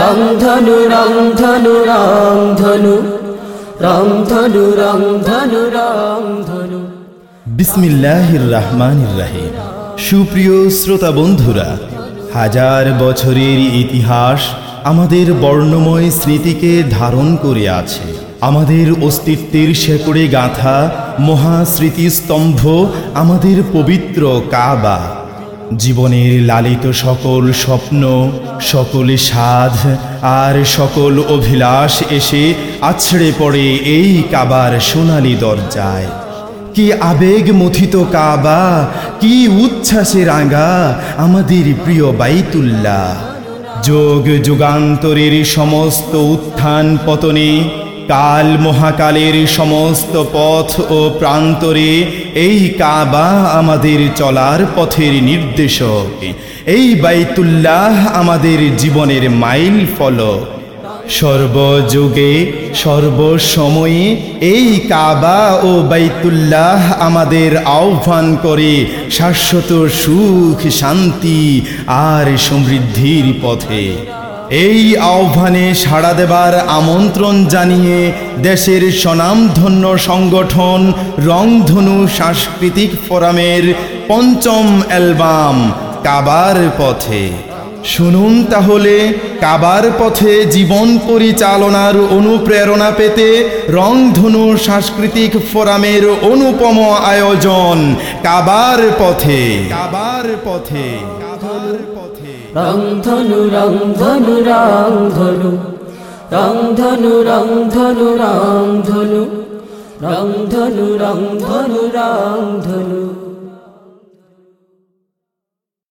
রংধনু রংধনু রংধনু রংধনু রংধনু রংধনু বিসমিল্লাহির রহমানির রাহিম। সুপ্রিয় শ্রোতা বন্ধুরা, হাজার বছরের ইতিহাস আমাদের বর্ণময় স্মৃতিকে ধারণ করে আছে। আমাদের অস্তিত্বের শেকড়ে গাঁথা মহাস্মৃতিস্তম্ভ আমাদের পবিত্র কাবা। জীবনের লালিত সকল স্বপ্ন, সকল সাধ আর সকল অভিলাষ এসে আছড়ে পড়ে এই কাবার সোনালি দরজায়। কি আবেগ মথিত কাবা, কি উচ্ছ্বাসে রাঙা আমাদের প্রিয় বাইতুল্লাহ। যোগ যুগান্তরের সমস্ত উত্থান পতনে কাল মহাকালের সমস্ত পথ ও প্রান্তরে এই কাবা আমাদের চলার পথের নির্দেশক। এই বাইতুল্লাহ আমাদের জীবনের মাইল ফলক। সর্বযুগে, সর্বসময়ে এই কাবা ও বাইতুল্লাহ আমাদের আহ্বান করে শাশ্বত সুখ, শান্তি আর সমৃদ্ধির পথে। এই আহ্বানে সাড়া দেবার আমন্ত্রণ জানিয়ে দেশের স্বনামধন্য সংগঠন রংধনু সাংস্কৃতিক ফোরামের পঞ্চম অ্যালবাম, কাবার পথে। শুনুন তাহলে, কাবার পথে জীবন পরিচালনার অনুপ্রেরণা পেতে রংধনু সাংস্কৃতিক ফোরামের অনুপম আয়োজন, কাবার পথে। কাবার পথে। রংধনু রংধনু রংধনু। রংধনু রংধনু রংধনু। রংধনু রংধনু রংধনু।